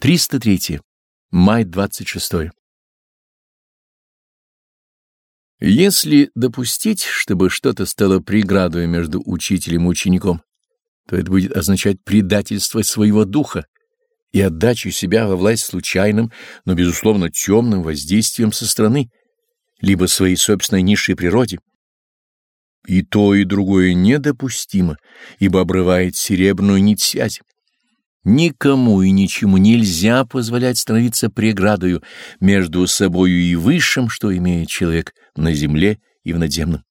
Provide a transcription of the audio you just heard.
303. Май 26. Если допустить, чтобы что-то стало преградой между учителем и учеником, то это будет означать предательство своего духа и отдачу себя во власть случайным, но, безусловно, темным воздействием со стороны, либо своей собственной низшей природе. И то, и другое недопустимо, ибо обрывает серебряную нить связи. Никому и ничему нельзя позволять становиться преградою между собою и высшим, что имеет человек на земле и в надземном.